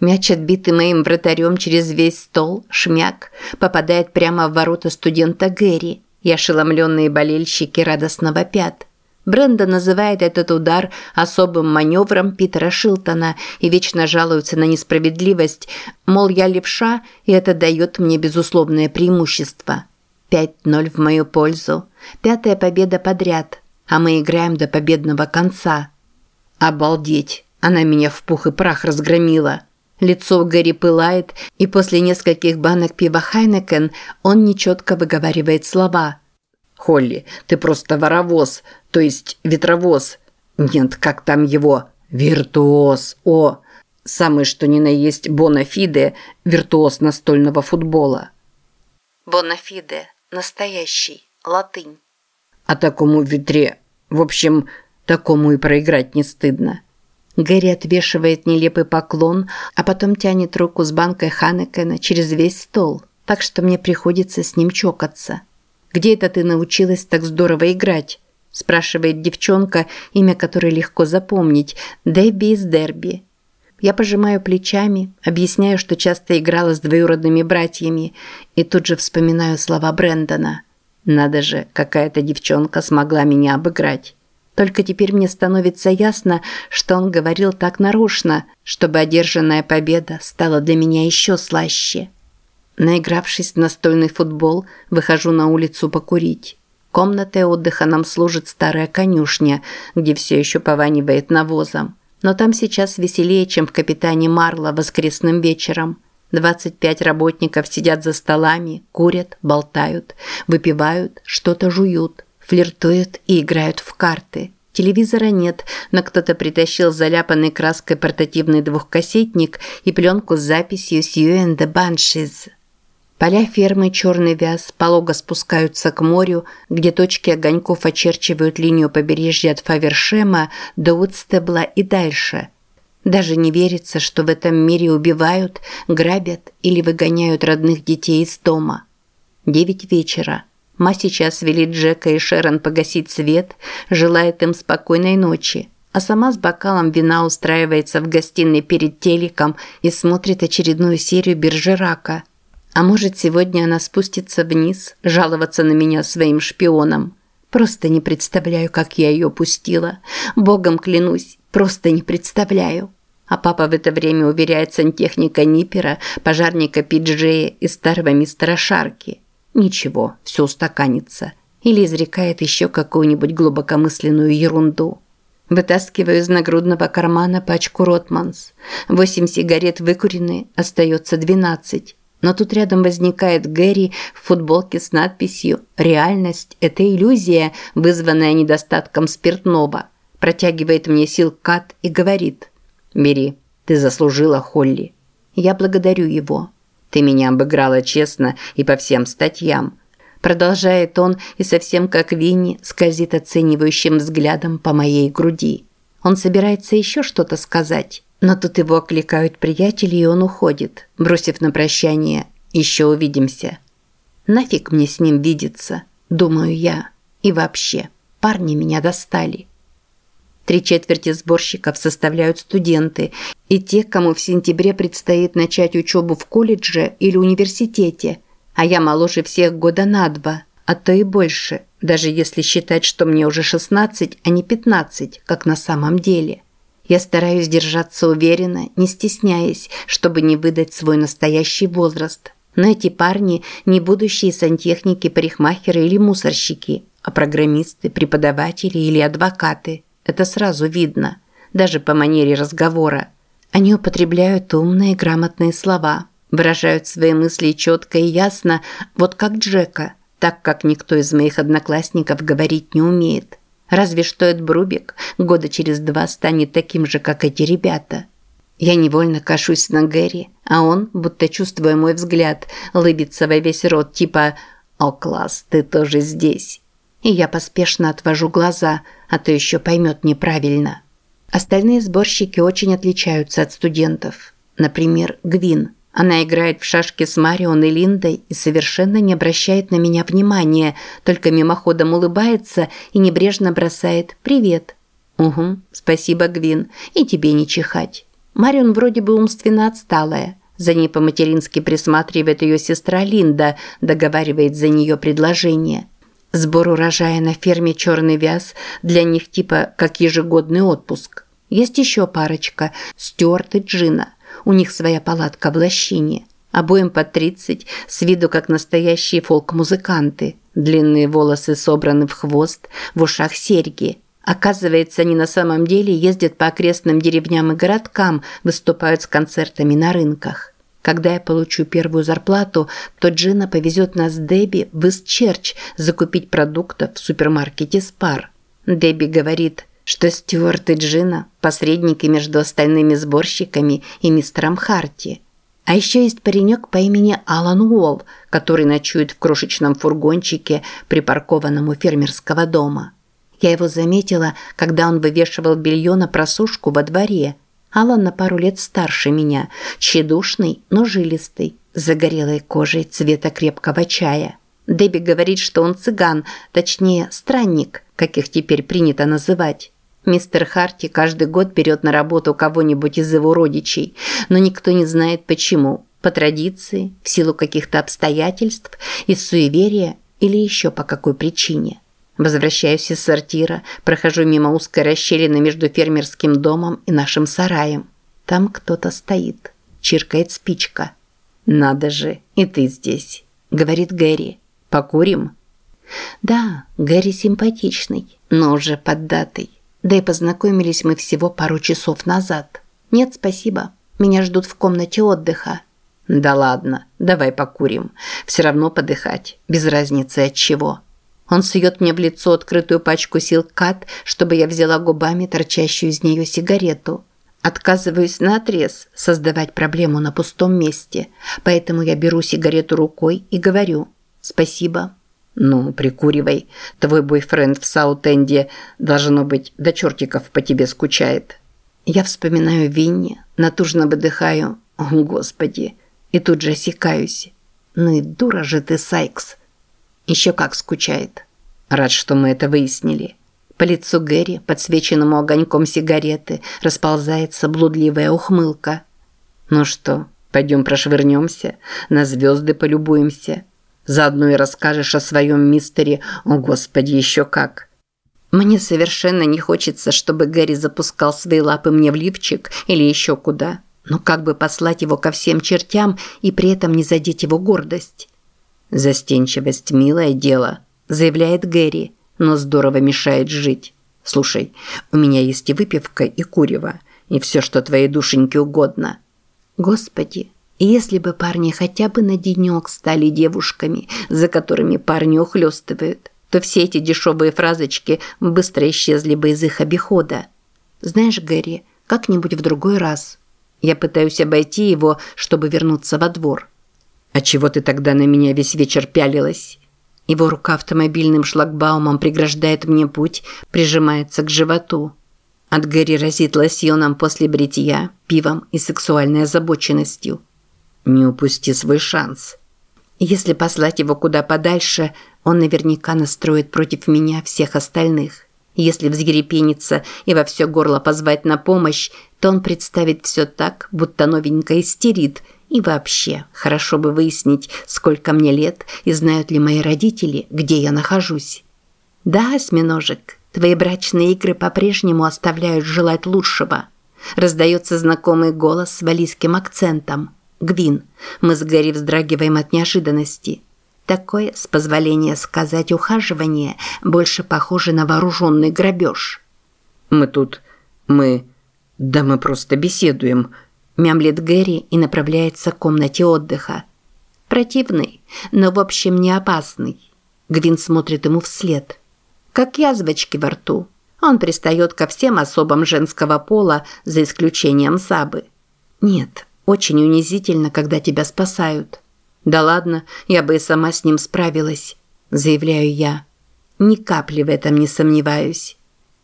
Мяч, отбитый моим вратарем через весь стол, шмяк, попадает прямо в ворота студента Гэри, и ошеломленные болельщики радостно вопят. Бренда называет этот удар особым маневром Питера Шилтона и вечно жалуется на несправедливость, мол, я левша, и это дает мне безусловное преимущество. 5-0 в мою пользу. Пятая победа подряд, а мы играем до победного конца. Обалдеть, она меня в пух и прах разгромила. Лицо Гэри пылает, и после нескольких банок пива Хайнекен он нечетко выговаривает слова. «Холли, ты просто воровоз, то есть ветровоз. Нет, как там его? Виртуоз. О, самый что ни на есть бонафиде, виртуоз настольного футбола». Бонафиде. Настоящий. Латынь. А такому ветре, в общем, такому и проиграть не стыдно. Гэри отвешивает нелепый поклон, а потом тянет руку с банкой Ханекена через весь стол, так что мне приходится с ним чокаться. «Где это ты научилась так здорово играть?» – спрашивает девчонка, имя которой легко запомнить – Дебби из Дерби. Я пожимаю плечами, объясняю, что часто играла с двоюродными братьями, и тут же вспоминаю слова Брэндона. «Надо же, какая-то девчонка смогла меня обыграть». Только теперь мне становится ясно, что он говорил так нарочно, чтобы одержанная победа стала для меня еще слаще. Наигравшись в настольный футбол, выхожу на улицу покурить. Комнатой отдыха нам служит старая конюшня, где все еще пованивает навозом. Но там сейчас веселее, чем в «Капитане Марла» воскресным вечером. 25 работников сидят за столами, курят, болтают, выпивают, что-то жуют флиртуют и играют в карты. Телевизора нет, но кто-то притащил заляпанный краской портативный двухкассетник и пленку с записью «Сью and the Banshees». Поля фермы «Черный вяз» полого спускаются к морю, где точки огоньков очерчивают линию побережья от Фавершема до Уитстебла и дальше. Даже не верится, что в этом мире убивают, грабят или выгоняют родных детей из дома. Девять вечера. Ма сейчас велит Джека и Шерон погасить свет, желает им спокойной ночи, а сама с бокалом вина устраивается в гостиной перед телеком и смотрит очередную серию Бержерака. А может, сегодня она спустится вниз, жаловаться на меня своим шпионом. Просто не представляю, как я ее пустила. Богом клянусь, просто не представляю. А папа в это время уверяет сантехника Нипера, пожарника Пиджея и старого мистера Шарки – Ничего, все устаканится. Или изрекает еще какую-нибудь глубокомысленную ерунду. Вытаскиваю из нагрудного кармана пачку Ротманс. Восемь сигарет выкурены, остается двенадцать. Но тут рядом возникает Гэри в футболке с надписью «Реальность – это иллюзия, вызванная недостатком спиртного». Протягивает мне силкат и говорит «Бери, ты заслужила, Холли». Я благодарю его. Ты меня обыграла честно и по всем статьям. Продолжает он и совсем как Винни скользит оценивающим взглядом по моей груди. Он собирается еще что-то сказать, но тут его окликают приятели, и он уходит, бросив на прощание «Еще увидимся». Нафиг мне с ним видеться, думаю я. И вообще, парни меня достали. Три четверти сборщиков составляют студенты и те, кому в сентябре предстоит начать учебу в колледже или университете, а я моложе всех года на два, а то и больше, даже если считать, что мне уже 16, а не 15, как на самом деле. Я стараюсь держаться уверенно, не стесняясь, чтобы не выдать свой настоящий возраст. Но эти парни не будущие сантехники, парикмахеры или мусорщики, а программисты, преподаватели или адвокаты – это сразу видно, даже по манере разговора. Они употребляют умные, грамотные слова, выражают свои мысли четко и ясно, вот как Джека, так как никто из моих одноклассников говорить не умеет. Разве что Эд Брубик года через два станет таким же, как эти ребята. Я невольно кашусь на Гэри, а он, будто чувствуя мой взгляд, лыбится во весь рот, типа «О, класс, ты тоже здесь». И я поспешно отвожу глаза, а то еще поймет неправильно. Остальные сборщики очень отличаются от студентов. Например, Гвин. Она играет в шашки с Марион и Линдой и совершенно не обращает на меня внимания, только мимоходом улыбается и небрежно бросает «Привет». «Угу, спасибо, Гвин, и тебе не чихать». Марион вроде бы умственно отсталая. За ней по-матерински присматривает ее сестра Линда, договаривает за нее предложение. Сбор урожая на ферме «Черный вяз» для них типа как ежегодный отпуск. Есть еще парочка – Стюарт и Джина. У них своя палатка в лощине. Обоим по 30, с виду как настоящие фолк-музыканты. Длинные волосы собраны в хвост, в ушах серьги. Оказывается, они на самом деле ездят по окрестным деревням и городкам, выступают с концертами на рынках. Когда я получу первую зарплату, то Джина повезет нас с Дебби в Истчерч закупить продуктов в супермаркете «Спар». Дебби говорит, что Стюарт и Джина – посредники между остальными сборщиками и мистером Харти. А еще есть паренек по имени Алан Уолл, который ночует в крошечном фургончике, припаркованном у фермерского дома. Я его заметила, когда он вывешивал белье на просушку во дворе – Алан на пару лет старше меня, тщедушный, но жилистый, с загорелой кожей цвета крепкого чая. Дебби говорит, что он цыган, точнее, странник, как их теперь принято называть. Мистер Харти каждый год берет на работу кого-нибудь из его родичей, но никто не знает почему. По традиции, в силу каких-то обстоятельств, из суеверия или еще по какой причине. Возвращаюсь из сортира, прохожу мимо узкой расщелины между фермерским домом и нашим сараем. Там кто-то стоит, чиркает спичка. «Надо же, и ты здесь», – говорит Гэри. «Покурим?» «Да, Гэри симпатичный, но уже поддатый. Да и познакомились мы всего пару часов назад. Нет, спасибо. Меня ждут в комнате отдыха». «Да ладно, давай покурим. Все равно подыхать, без разницы от чего». Он сует мне в лицо открытую пачку силкат, чтобы я взяла губами торчащую из нее сигарету. Отказываюсь наотрез создавать проблему на пустом месте, поэтому я беру сигарету рукой и говорю «Спасибо». «Ну, прикуривай. Твой бойфренд в Саут-Энде, должно быть, до чертиков по тебе скучает». Я вспоминаю Винни, натужно выдыхаю «О, Господи!» и тут же осекаюсь. «Ну и дура же ты, Сайкс!» Еще как скучает. Рад, что мы это выяснили. По лицу Гэри, подсвеченному огоньком сигареты, расползается блудливая ухмылка. Ну что, пойдем прошвырнемся, на звезды полюбуемся. Заодно и расскажешь о своем мистере, о господи, еще как. Мне совершенно не хочется, чтобы Гэри запускал свои лапы мне в лифчик или еще куда. Но как бы послать его ко всем чертям и при этом не задеть его гордость? «Застенчивость – милое дело», – заявляет Гэри, но здорово мешает жить. «Слушай, у меня есть и выпивка, и курево, и все, что твоей душеньке угодно». Господи, если бы парни хотя бы на денек стали девушками, за которыми парни ухлёстывают, то все эти дешевые фразочки быстро исчезли бы из их обихода. Знаешь, Гэри, как-нибудь в другой раз. Я пытаюсь обойти его, чтобы вернуться во двор. «А чего ты тогда на меня весь вечер пялилась?» Его рука автомобильным шлагбаумом преграждает мне путь, прижимается к животу. От Гэри разит лосьоном после бритья, пивом и сексуальной озабоченностью. Не упусти свой шанс. Если послать его куда подальше, он наверняка настроит против меня всех остальных. Если взгрепениться и во все горло позвать на помощь, то он представит все так, будто новенькая истерит – и вообще, хорошо бы выяснить, сколько мне лет и знают ли мои родители, где я нахожусь. Да, осьминожек, твои брачные игры по-прежнему оставляют желать лучшего. Раздается знакомый голос с валийским акцентом. Гвин. Мы с Гэри вздрагиваем от неожиданности. Такое, с позволения сказать, ухаживание больше похоже на вооруженный грабеж. Мы тут... мы... да мы просто беседуем мямлит Гэри и направляется к комнате отдыха. Противный, но в общем не опасный. Гвин смотрит ему вслед. Как язвочки во рту. Он пристает ко всем особам женского пола, за исключением Сабы. Нет, очень унизительно, когда тебя спасают. Да ладно, я бы и сама с ним справилась, заявляю я. Ни капли в этом не сомневаюсь.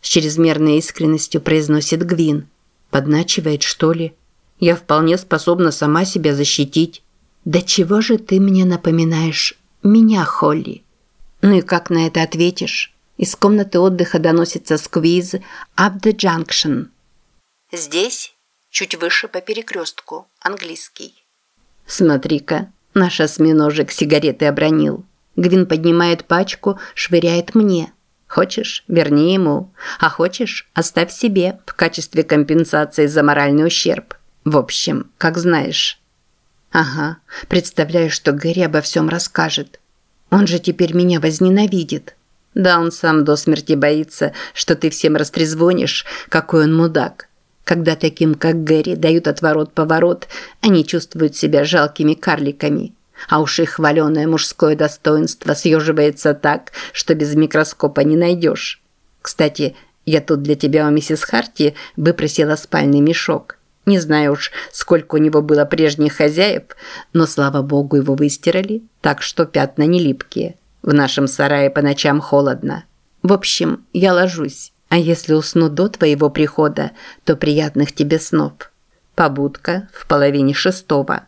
С чрезмерной искренностью произносит Гвин. Подначивает, что ли? Я вполне способна сама себя защитить. Да чего же ты мне напоминаешь меня, Холли? Ну и как на это ответишь? Из комнаты отдыха доносится сквиз «Up the junction». Здесь? Чуть выше по перекрестку. Английский. Смотри-ка, наш осьминожек сигареты обронил. Гвин поднимает пачку, швыряет мне. Хочешь, верни ему. А хочешь, оставь себе в качестве компенсации за моральный ущерб. В общем, как знаешь. Ага, представляю, что Гэри обо всем расскажет. Он же теперь меня возненавидит. Да, он сам до смерти боится, что ты всем растрезвонишь, какой он мудак. Когда таким, как Гэри, дают отворот-поворот, они чувствуют себя жалкими карликами. А уж их хваленое мужское достоинство съеживается так, что без микроскопа не найдешь. Кстати, я тут для тебя у миссис Харти выпросила спальный мешок. Не знаю уж, сколько у него было прежних хозяев, но, слава богу, его выстирали, так что пятна не липкие. В нашем сарае по ночам холодно. В общем, я ложусь, а если усну до твоего прихода, то приятных тебе снов. Побудка в половине шестого.